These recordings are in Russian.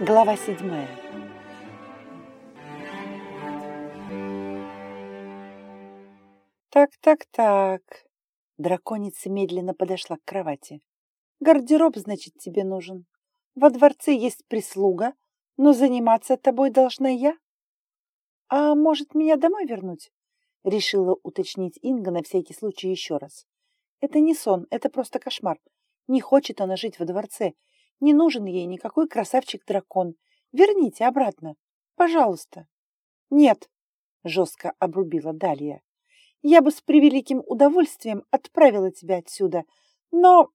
Глава седьмая. Так, так, так. Драконица медленно подошла к кровати. Гардероб, значит, тебе нужен. Во дворце есть прислуга, но заниматься тобой должна я. А может, меня домой вернуть? Решила уточнить Инга на всякий случай еще раз. Это не сон, это просто кошмар. Не хочет она жить во дворце. Не нужен ей никакой красавчик-дракон. Верните обратно. Пожалуйста. Нет, жестко обрубила Далия. Я бы с превеликим удовольствием отправила тебя отсюда, но...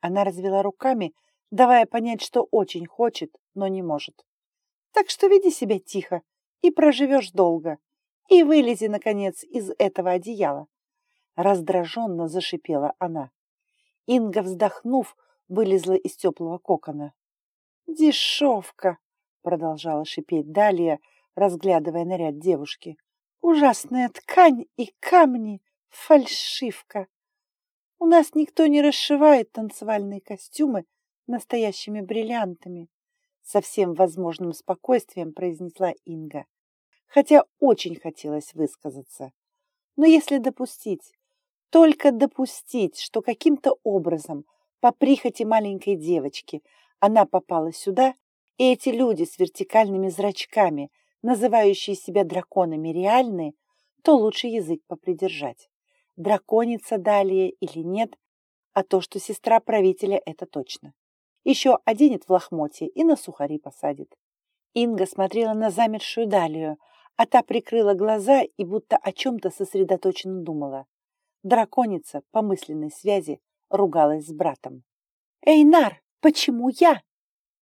Она развела руками, давая понять, что очень хочет, но не может. Так что веди себя тихо и проживешь долго. И вылези, наконец, из этого одеяла. Раздраженно зашипела она. Инга, вздохнув, вылезла из теплого кокона. «Дешевка!» — продолжала шипеть Далия, разглядывая наряд девушки. «Ужасная ткань и камни! Фальшивка! У нас никто не расшивает танцевальные костюмы настоящими бриллиантами!» Со всем возможным спокойствием произнесла Инга, хотя очень хотелось высказаться. Но если допустить, только допустить, что каким-то образом по прихоти маленькой девочки она попала сюда, и эти люди с вертикальными зрачками, называющие себя драконами реальные, то лучше язык попридержать. Драконица далее или нет, а то, что сестра правителя, это точно. Еще оденет в лохмотье и на сухари посадит. Инга смотрела на замершую Далию, а та прикрыла глаза и будто о чем-то сосредоточенно думала. Драконица по мысленной связи ругалась с братом. «Эйнар, почему я?»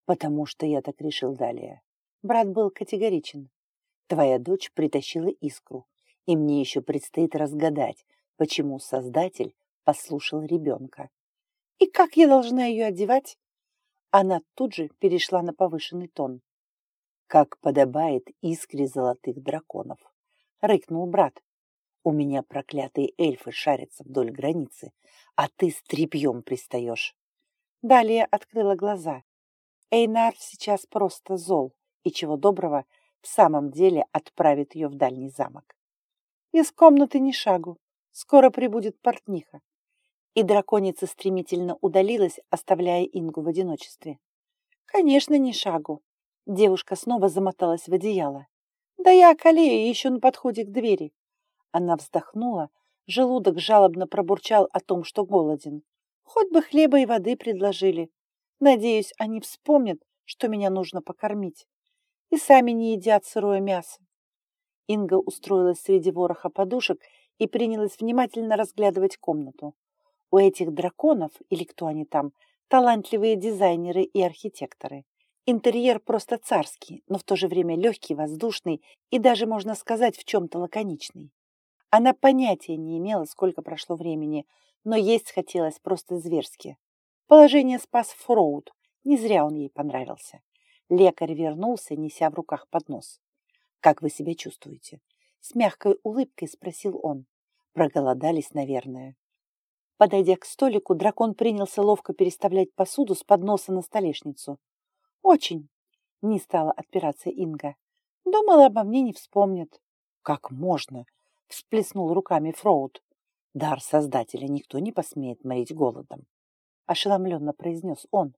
«Потому что я так решил далее». Брат был категоричен. «Твоя дочь притащила искру, и мне еще предстоит разгадать, почему Создатель послушал ребенка. И как я должна ее одевать?» Она тут же перешла на повышенный тон. «Как подобает искре золотых драконов», — рыкнул брат. «У меня проклятые эльфы шарятся вдоль границы, а ты с тряпьем пристаешь. Далее открыла глаза. Эйнар сейчас просто зол, и чего доброго, в самом деле отправит ее в дальний замок. Из комнаты ни шагу, скоро прибудет портниха. И драконица стремительно удалилась, оставляя Ингу в одиночестве. Конечно, ни шагу. Девушка снова замоталась в одеяло. Да я околею еще на подходе к двери. Она вздохнула, Желудок жалобно пробурчал о том, что голоден. Хоть бы хлеба и воды предложили. Надеюсь, они вспомнят, что меня нужно покормить. И сами не едят сырое мясо. Инга устроилась среди вороха подушек и принялась внимательно разглядывать комнату. У этих драконов, или кто они там, талантливые дизайнеры и архитекторы. Интерьер просто царский, но в то же время легкий, воздушный и даже, можно сказать, в чем-то лаконичный. Она понятия не имела, сколько прошло времени, но есть хотелось просто зверски. Положение спас Фроуд, не зря он ей понравился. Лекарь вернулся, неся в руках поднос. «Как вы себя чувствуете?» С мягкой улыбкой спросил он. Проголодались, наверное. Подойдя к столику, дракон принялся ловко переставлять посуду с подноса на столешницу. «Очень!» — не стала отпираться Инга. «Думала, обо мне не вспомнят». «Как можно?» Всплеснул руками Фроуд. Дар Создателя никто не посмеет морить голодом. Ошеломленно произнес он.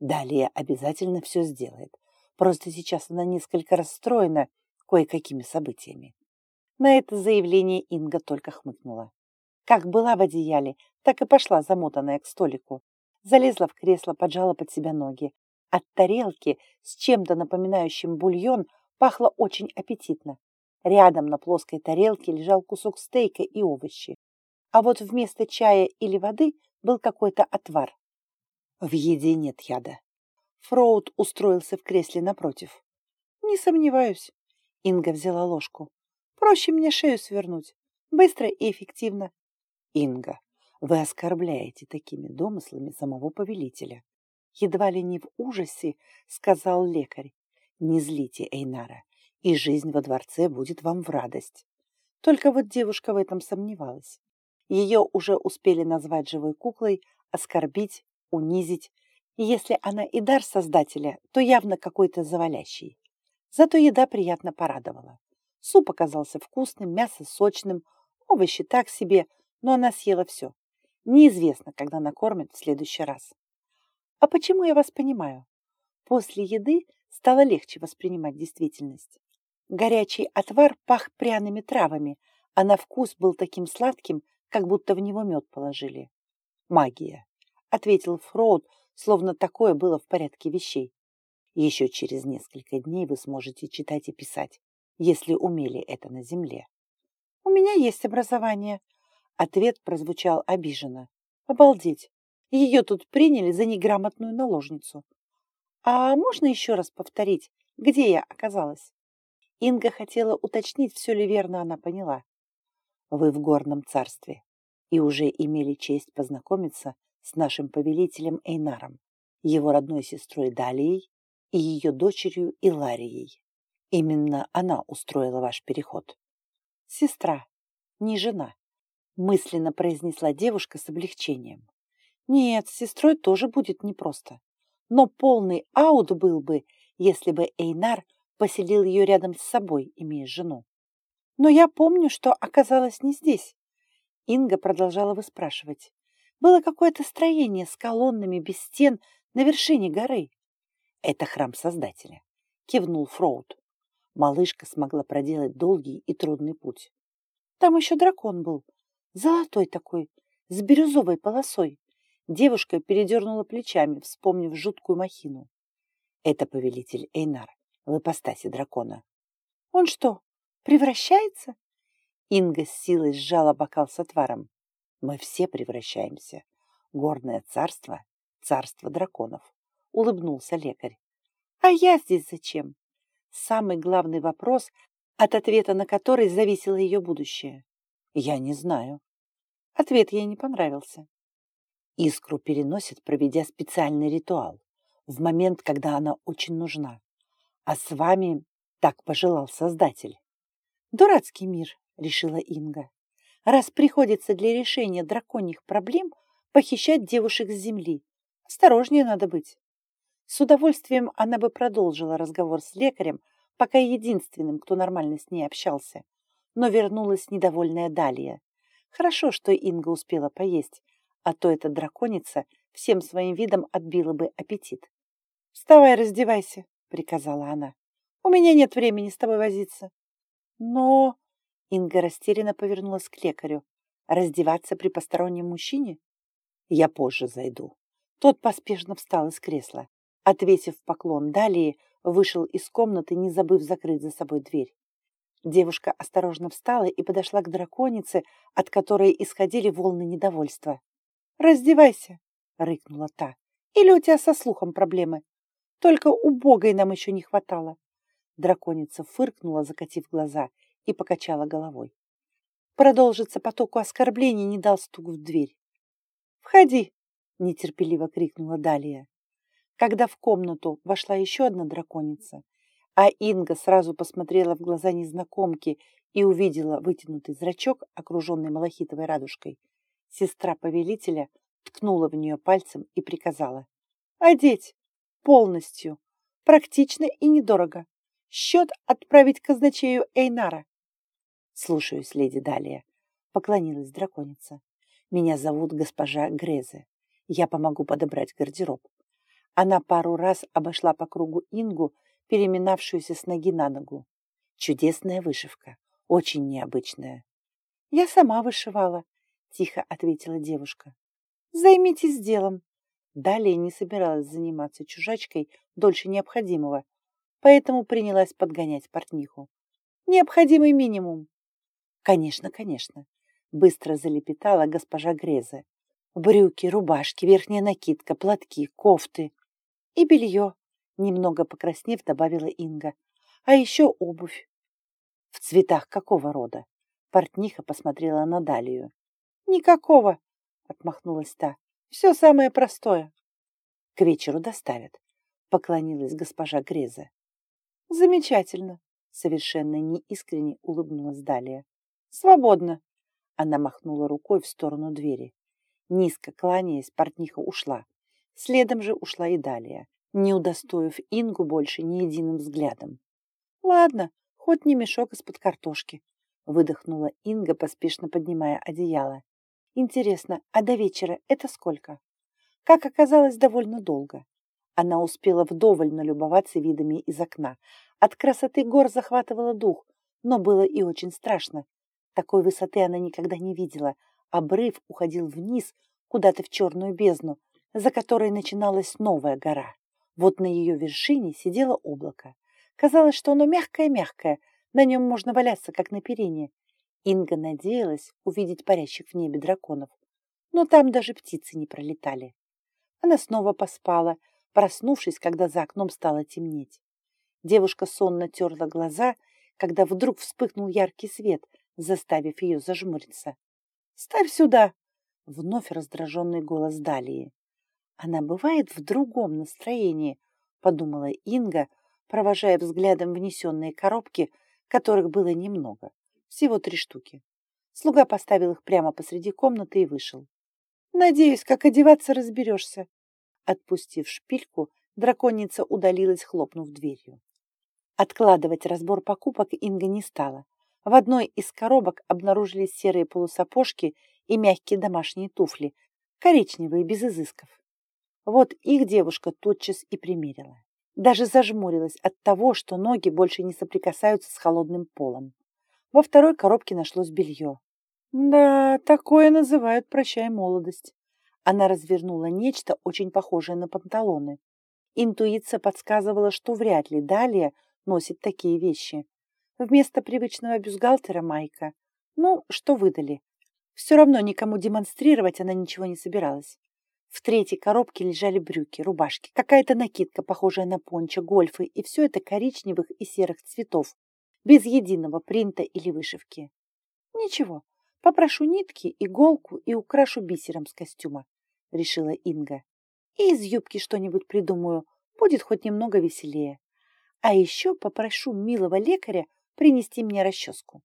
Далее обязательно все сделает. Просто сейчас она несколько расстроена кое-какими событиями. На это заявление Инга только хмыкнула. Как была в одеяле, так и пошла замотанная к столику. Залезла в кресло, поджала под себя ноги. От тарелки с чем-то напоминающим бульон пахло очень аппетитно. Рядом на плоской тарелке лежал кусок стейка и овощи. А вот вместо чая или воды был какой-то отвар. В еде нет яда. Фроуд устроился в кресле напротив. Не сомневаюсь. Инга взяла ложку. Проще мне шею свернуть. Быстро и эффективно. Инга, вы оскорбляете такими домыслами самого повелителя. Едва ли не в ужасе, сказал лекарь. Не злите Эйнара и жизнь во дворце будет вам в радость. Только вот девушка в этом сомневалась. Ее уже успели назвать живой куклой, оскорбить, унизить, Если она и дар создателя, то явно какой-то завалящий. Зато еда приятно порадовала. Суп оказался вкусным, мясо сочным, овощи так себе, но она съела все. Неизвестно, когда накормят в следующий раз. А почему я вас понимаю? После еды стало легче воспринимать действительность. Горячий отвар пах пряными травами, а на вкус был таким сладким, как будто в него мед положили. «Магия», — ответил Фроуд, словно такое было в порядке вещей. «Еще через несколько дней вы сможете читать и писать, если умели это на земле». «У меня есть образование». Ответ прозвучал обиженно. «Обалдеть! Ее тут приняли за неграмотную наложницу. А можно еще раз повторить, где я оказалась?» Инга хотела уточнить, все ли верно она поняла. «Вы в горном царстве и уже имели честь познакомиться с нашим повелителем Эйнаром, его родной сестрой Далией и ее дочерью Иларией. Именно она устроила ваш переход. Сестра, не жена, мысленно произнесла девушка с облегчением. Нет, с сестрой тоже будет непросто. Но полный аут был бы, если бы Эйнар поселил ее рядом с собой, имея жену. Но я помню, что оказалась не здесь. Инга продолжала выспрашивать. Было какое-то строение с колоннами без стен на вершине горы. Это храм Создателя, кивнул Фроуд. Малышка смогла проделать долгий и трудный путь. Там еще дракон был, золотой такой, с бирюзовой полосой. Девушка передернула плечами, вспомнив жуткую махину. Это повелитель Эйнар в ипостаси дракона. Он что, превращается? Инга с силой сжала бокал с отваром. Мы все превращаемся. Горное царство — царство драконов. Улыбнулся лекарь. А я здесь зачем? Самый главный вопрос, от ответа на который зависело ее будущее. Я не знаю. Ответ ей не понравился. Искру переносит, проведя специальный ритуал, в момент, когда она очень нужна. А с вами так пожелал Создатель. Дурацкий мир, решила Инга. Раз приходится для решения драконьих проблем похищать девушек с земли, осторожнее надо быть. С удовольствием она бы продолжила разговор с лекарем, пока единственным, кто нормально с ней общался. Но вернулась недовольная Далия. Хорошо, что Инга успела поесть, а то эта драконица всем своим видом отбила бы аппетит. «Вставай, раздевайся», — приказала она. «У меня нет времени с тобой возиться». «Но...» — Инга растерянно повернулась к лекарю. «Раздеваться при постороннем мужчине?» «Я позже зайду». Тот поспешно встал из кресла. Отвесив поклон далее, вышел из комнаты, не забыв закрыть за собой дверь. Девушка осторожно встала и подошла к драконице, от которой исходили волны недовольства. «Раздевайся!» — рыкнула та. «Или у тебя со слухом проблемы? Только убогой нам еще не хватало!» Драконица фыркнула, закатив глаза, и покачала головой. Продолжиться потоку оскорблений не дал стук в дверь. «Входи!» — нетерпеливо крикнула Далия. Когда в комнату вошла еще одна драконица, а Инга сразу посмотрела в глаза незнакомки и увидела вытянутый зрачок, окруженный малахитовой радужкой, Сестра повелителя ткнула в нее пальцем и приказала. «Одеть! Полностью! Практично и недорого! Счет отправить казначею Эйнара!» «Слушаюсь, леди Далия», — поклонилась драконица. «Меня зовут госпожа Грезе. Я помогу подобрать гардероб». Она пару раз обошла по кругу Ингу, переминавшуюся с ноги на ногу. Чудесная вышивка, очень необычная. «Я сама вышивала», тихо ответила девушка. Займитесь делом. Далее не собиралась заниматься чужачкой дольше необходимого, поэтому принялась подгонять портниху. Необходимый минимум. Конечно, конечно, быстро залепетала госпожа Грезе. Брюки, рубашки, верхняя накидка, платки, кофты и белье, немного покраснев, добавила Инга. А еще обувь. В цветах какого рода? Портниха посмотрела на Далию. Никакого, отмахнулась та. Все самое простое. К вечеру доставят, поклонилась госпожа Греза. Замечательно, совершенно неискренне улыбнулась Далия. Свободно. Она махнула рукой в сторону двери. Низко кланяясь, портниха ушла. Следом же ушла и Далия, не удостоив Ингу больше ни единым взглядом. «Ладно, хоть не мешок из-под картошки», — выдохнула Инга, поспешно поднимая одеяло. «Интересно, а до вечера это сколько?» Как оказалось, довольно долго. Она успела вдоволь налюбоваться видами из окна. От красоты гор захватывала дух, но было и очень страшно. Такой высоты она никогда не видела. Обрыв уходил вниз, куда-то в черную бездну, за которой начиналась новая гора. Вот на ее вершине сидело облако. Казалось, что оно мягкое-мягкое, на нем можно валяться, как на перине. Инга надеялась увидеть парящих в небе драконов, но там даже птицы не пролетали. Она снова поспала, проснувшись, когда за окном стало темнеть. Девушка сонно терла глаза, когда вдруг вспыхнул яркий свет, заставив ее зажмуриться. «Ставь сюда!» — вновь раздраженный голос Далии. «Она бывает в другом настроении», — подумала Инга, провожая взглядом внесенные коробки, которых было немного, всего три штуки. Слуга поставил их прямо посреди комнаты и вышел. «Надеюсь, как одеваться разберешься». Отпустив шпильку, драконица удалилась, хлопнув дверью. Откладывать разбор покупок Инга не стала. В одной из коробок обнаружились серые полусапожки и мягкие домашние туфли, коричневые, без изысков. Вот их девушка тотчас и примерила. Даже зажмурилась от того, что ноги больше не соприкасаются с холодным полом. Во второй коробке нашлось белье. Да, такое называют «прощай молодость». Она развернула нечто, очень похожее на панталоны. Интуиция подсказывала, что вряд ли Далия носит такие вещи. Вместо привычного бюстгальтера майка. Ну, что выдали. Все равно никому демонстрировать она ничего не собиралась. В третьей коробке лежали брюки, рубашки, какая-то накидка, похожая на пончо, гольфы, и все это коричневых и серых цветов, без единого принта или вышивки. Ничего, попрошу нитки, иголку и украшу бисером с костюма, решила Инга. И из юбки что-нибудь придумаю, будет хоть немного веселее. А еще попрошу милого лекаря принести мне расческу.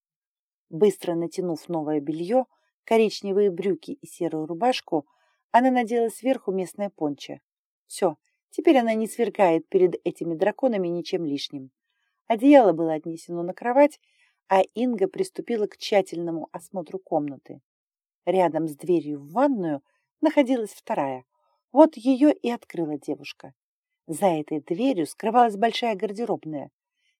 Быстро натянув новое белье, коричневые брюки и серую рубашку, она надела сверху местное пончо. Все, теперь она не свергает перед этими драконами ничем лишним. Одеяло было отнесено на кровать, а Инга приступила к тщательному осмотру комнаты. Рядом с дверью в ванную находилась вторая. Вот ее и открыла девушка. За этой дверью скрывалась большая гардеробная.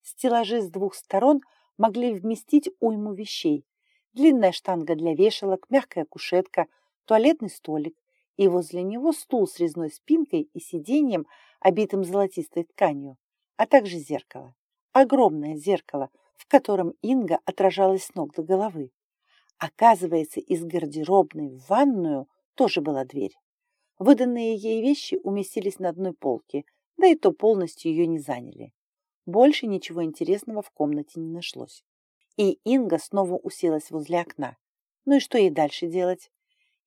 Стеллажи с двух сторон могли вместить уйму вещей. Длинная штанга для вешалок, мягкая кушетка, туалетный столик, и возле него стул с резной спинкой и сиденьем, обитым золотистой тканью, а также зеркало. Огромное зеркало, в котором Инга отражалась с ног до головы. Оказывается, из гардеробной в ванную тоже была дверь. Выданные ей вещи уместились на одной полке, да и то полностью ее не заняли. Больше ничего интересного в комнате не нашлось. И Инга снова уселась возле окна. Ну и что ей дальше делать?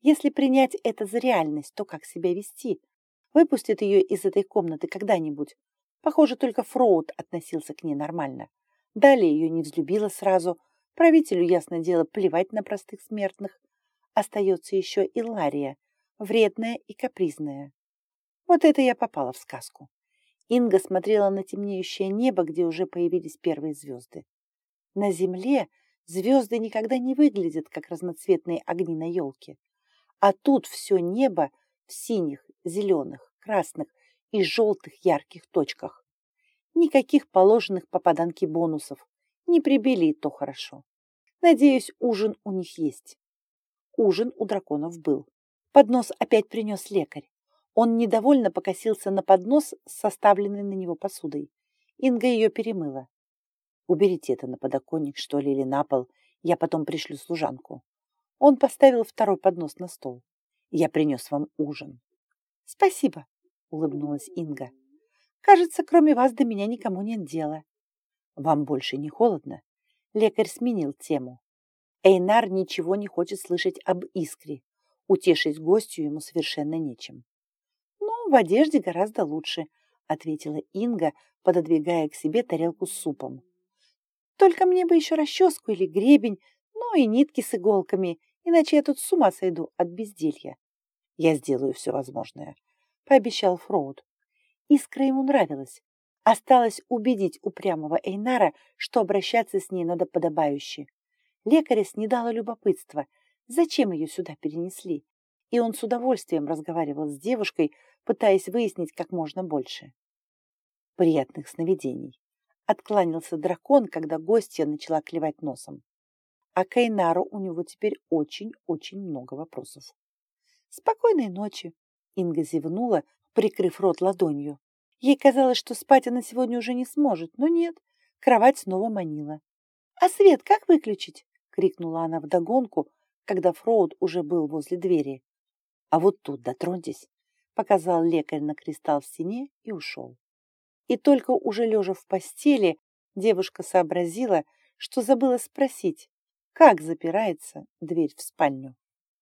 Если принять это за реальность, то как себя вести? Выпустит ее из этой комнаты когда-нибудь? Похоже, только Фроуд относился к ней нормально. Далее ее не взлюбила сразу. Правителю, ясно дело, плевать на простых смертных. Остается еще и Лария, вредная и капризная. Вот это я попала в сказку. Инга смотрела на темнеющее небо, где уже появились первые звезды. На земле звезды никогда не выглядят, как разноцветные огни на елке. А тут все небо в синих, зеленых, красных и желтых ярких точках. Никаких положенных попаданки бонусов. Не прибили, то хорошо. Надеюсь, ужин у них есть. Ужин у драконов был. Поднос опять принес лекарь. Он недовольно покосился на поднос с составленной на него посудой. Инга ее перемыла. «Уберите это на подоконник, что ли, или на пол. Я потом пришлю служанку». Он поставил второй поднос на стол. «Я принес вам ужин». «Спасибо», — улыбнулась Инга. «Кажется, кроме вас до меня никому нет дела». «Вам больше не холодно?» Лекарь сменил тему. Эйнар ничего не хочет слышать об искре. Утешить гостю ему совершенно нечем. «Ну, в одежде гораздо лучше», — ответила Инга, пододвигая к себе тарелку с супом. «Только мне бы еще расческу или гребень, ну и нитки с иголками, иначе я тут с ума сойду от безделья. Я сделаю все возможное. Пообещал Фроуд. Искра ему нравилась. Осталось убедить упрямого Эйнара, что обращаться с ней надо подобающе. Лекаря снедало любопытство, зачем ее сюда перенесли, и он с удовольствием разговаривал с девушкой, пытаясь выяснить как можно больше. Приятных сновидений. Откланялся дракон, когда гостья начала клевать носом. А к Эйнару у него теперь очень-очень много вопросов. «Спокойной ночи!» Инга зевнула, прикрыв рот ладонью. Ей казалось, что спать она сегодня уже не сможет, но нет, кровать снова манила. «А свет как выключить?» — крикнула она вдогонку, когда Фроуд уже был возле двери. «А вот тут дотроньтесь», — показал лекарь на кристалл в стене и ушел. И только уже лежа в постели, девушка сообразила, что забыла спросить, как запирается дверь в спальню.